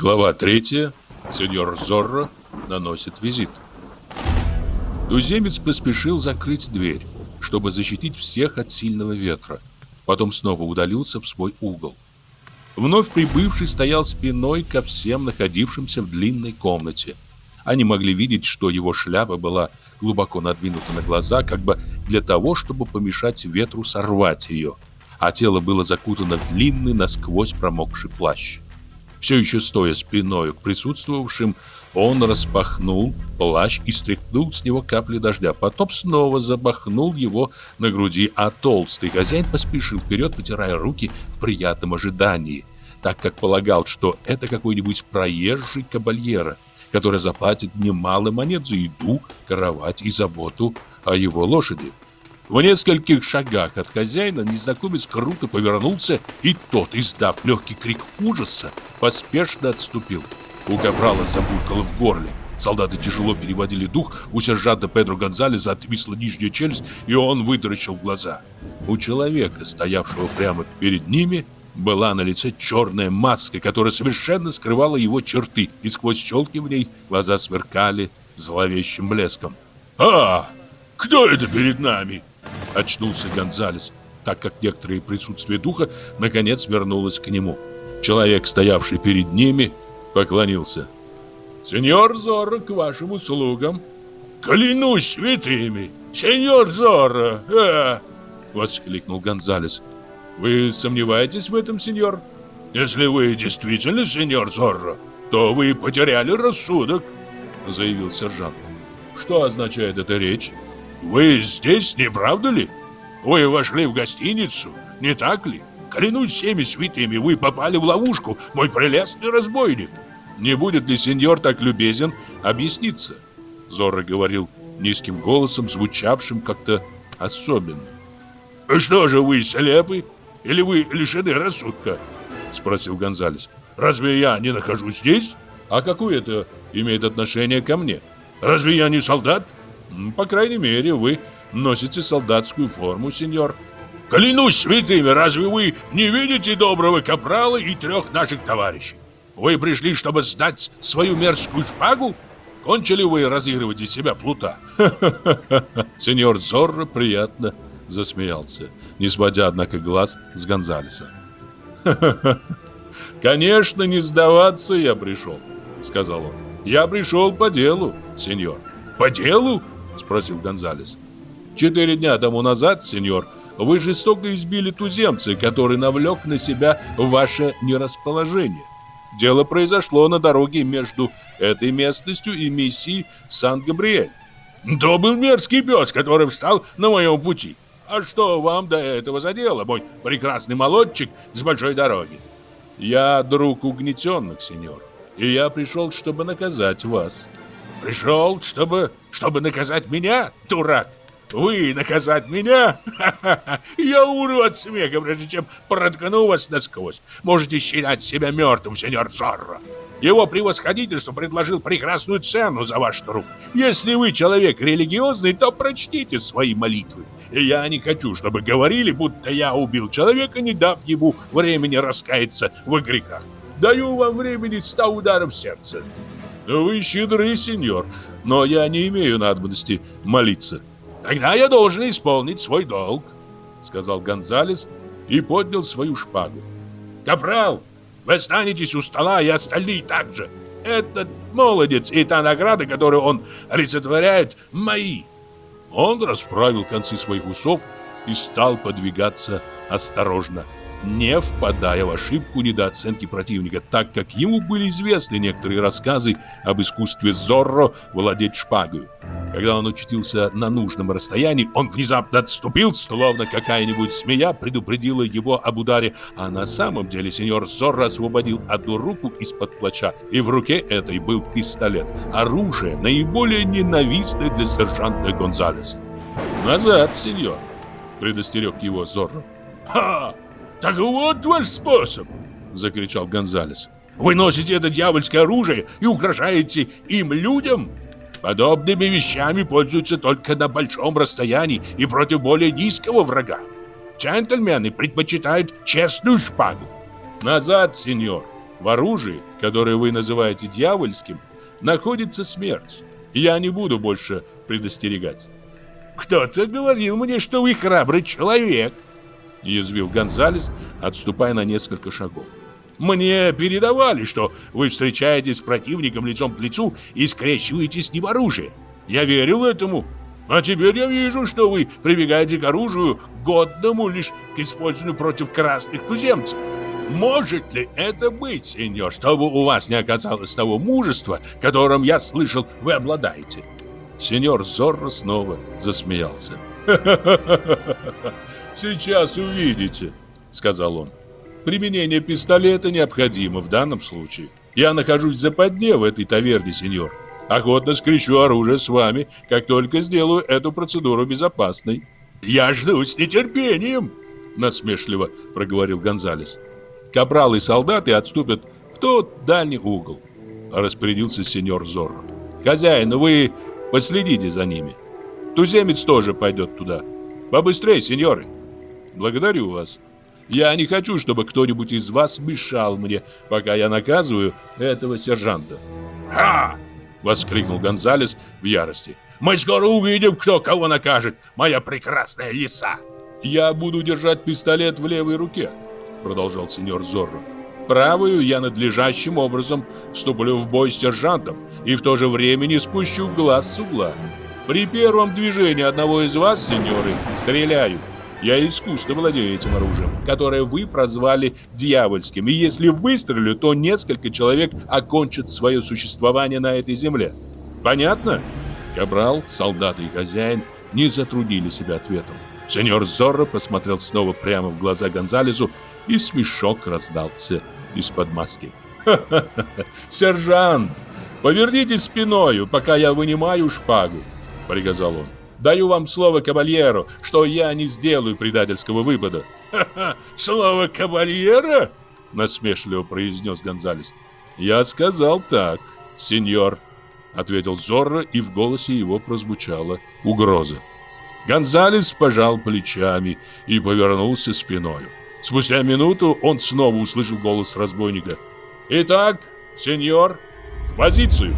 Глава третья. Сеньор Зорро наносит визит. Туземец поспешил закрыть дверь, чтобы защитить всех от сильного ветра. Потом снова удалился в свой угол. Вновь прибывший стоял спиной ко всем находившимся в длинной комнате. Они могли видеть, что его шляпа была глубоко надвинута на глаза, как бы для того, чтобы помешать ветру сорвать ее, а тело было закутано в длинный насквозь промокший плащ. Все еще стоя спиной к присутствовавшим, он распахнул плащ и стряхнул с него капли дождя. Потом снова забахнул его на груди, а толстый хозяин поспешил вперед, потирая руки в приятном ожидании, так как полагал, что это какой-нибудь проезжий кабальера, который заплатит немало монет за еду, кровать и заботу о его лошади. В нескольких шагах от хозяина незнакомец круто повернулся, и тот, издав легкий крик ужаса, поспешно отступил. У Капрала забулькало в горле. Солдаты тяжело переводили дух, у сержанта Педро Гонзалеса отвисла нижняя челюсть, и он вытаращил глаза. У человека, стоявшего прямо перед ними, была на лице черная маска, которая совершенно скрывала его черты, и сквозь щелки в ней глаза сверкали зловещим блеском. «А, кто это перед нами?» Очнулся Гонзалес, так как некоторые присутствие духа наконец вернулось к нему. Человек, стоявший перед ними, поклонился. «Сеньор Зорро, к вашим услугам!» «Клянусь святыми! Сеньор Зорро!» а воскликнул Гонзалес. «Вы сомневаетесь в этом, сеньор? Если вы действительно сеньор Зорро, то вы потеряли рассудок!» заявил сержант. «Что означает эта речь?» Вы здесь, не правда ли? Вы вошли в гостиницу, не так ли? Клянусь всеми святыми, вы попали в ловушку, мой прелестный разбойник. Не будет ли сеньор так любезен объясниться? Зорро говорил низким голосом, звучавшим как-то особенно. «Что же вы, слепы? Или вы лишены рассудка?» Спросил Гонзалес. «Разве я не нахожусь здесь? А какое это имеет отношение ко мне? Разве я не солдат?» По крайней мере, вы носите солдатскую форму, сеньор. Клянусь святыми, разве вы не видите доброго капрала и трех наших товарищей? Вы пришли, чтобы сдать свою мерзкую шпагу? Кончили вы разыгрывать из себя плута? Сеньор Зорро приятно засмеялся, не сводя, однако, глаз с Гонзалеса. «Конечно, не сдаваться я пришел», — сказал он. «Я пришел по делу, сеньор». «По делу? Спросил Гонзалес. Четыре дня тому назад, сеньор, вы жестоко избили туземца, который навлек на себя ваше нерасположение. Дело произошло на дороге между этой местностью и миссией Сан-Габриэль. То был мерзкий пес, который встал на моем пути. А что вам до этого за дело, мой прекрасный молодчик с большой дороги? Я друг угнетенных, сеньор, и я пришел, чтобы наказать вас. Пришел, чтобы... чтобы наказать меня, дурак? Вы наказать меня? Я умру от смеха, прежде чем проткну вас насквозь. Можете считать себя мертвым, сеньор Зорро. Его превосходительство предложил прекрасную цену за ваш труд. Если вы человек религиозный, то прочтите свои молитвы. Я не хочу, чтобы говорили, будто я убил человека, не дав ему времени раскаяться в грехах. Даю вам времени ста ударов сердца. «Вы щедры, сеньор, но я не имею надобности молиться». «Тогда я должен исполнить свой долг», — сказал Гонзалес и поднял свою шпагу. «Капрал, вы останетесь у стола, и остальные также. Этот молодец и та награда, которую он олицетворяет, мои». Он расправил концы своих усов и стал подвигаться осторожно не впадая в ошибку недооценки противника, так как ему были известны некоторые рассказы об искусстве Зорро владеть шпагой. Когда он очутился на нужном расстоянии, он внезапно отступил, словно какая-нибудь змея предупредила его об ударе, а на самом деле сеньор Зорро освободил одну руку из-под плача, и в руке этой был пистолет, оружие, наиболее ненавистное для сержанта Гонзалеса. «Назад, сеньор!» — предостерег его Зорро. «Ха!» «Так вот ваш способ!» — закричал Гонзалес. «Вы носите это дьявольское оружие и угрожаете им людям?» Подобными вещами пользуются только на большом расстоянии и против более низкого врага. Джентльмены предпочитают честную шпагу. Назад, сеньор, В оружии, которое вы называете дьявольским, находится смерть. Я не буду больше предостерегать. Кто-то говорил мне, что вы храбрый человек, язвил Гонзалес, отступая на несколько шагов. Мне передавали, что вы встречаетесь с противником лицом к лицу и скрещиваетесь с ним оружие. Я верил этому. А теперь я вижу, что вы прибегаете к оружию, годному лишь к использованию против красных туземцев. Может ли это быть, сеньор, чтобы у вас не оказалось того мужества, которым я слышал, вы обладаете? Сеньор Зорро снова засмеялся. Сейчас увидите», — сказал он. «Применение пистолета необходимо в данном случае. Я нахожусь в западне в этой таверне, сеньор. Охотно скрещу оружие с вами, как только сделаю эту процедуру безопасной». «Я жду с нетерпением», — насмешливо проговорил Гонзалес. «Капрал и солдаты отступят в тот дальний угол», — распорядился сеньор Зорро. «Хозяин, вы последите за ними. Туземец тоже пойдет туда. Побыстрее, сеньоры!» Благодарю вас. Я не хочу, чтобы кто-нибудь из вас мешал мне, пока я наказываю этого сержанта. «Ха!» — воскликнул Гонзалес в ярости. «Мы скоро увидим, кто кого накажет, моя прекрасная лиса!» «Я буду держать пистолет в левой руке», — продолжал сеньор Зорро. «Правую я надлежащим образом вступлю в бой с сержантом и в то же время не спущу глаз с угла. При первом движении одного из вас, сеньоры, стреляю, я искусно владею этим оружием, которое вы прозвали дьявольским. И если выстрелю, то несколько человек окончат свое существование на этой земле. Понятно? Кабрал, солдаты и хозяин не затруднили себя ответом. Сеньор Зорро посмотрел снова прямо в глаза Гонзалесу, и смешок раздался из-под маски. «Ха-ха-ха! Сержант, повернитесь спиною, пока я вынимаю шпагу!» — приказал он. Даю вам слово кабальеру, что я не сделаю предательского выпада. Ха-ха, слово кабальера? Насмешливо произнес Гонзалес. Я сказал так, сеньор, ответил Зорро, и в голосе его прозвучала угроза. Гонзалес пожал плечами и повернулся спиной. Спустя минуту он снова услышал голос разбойника. «Итак, сеньор, в позицию!»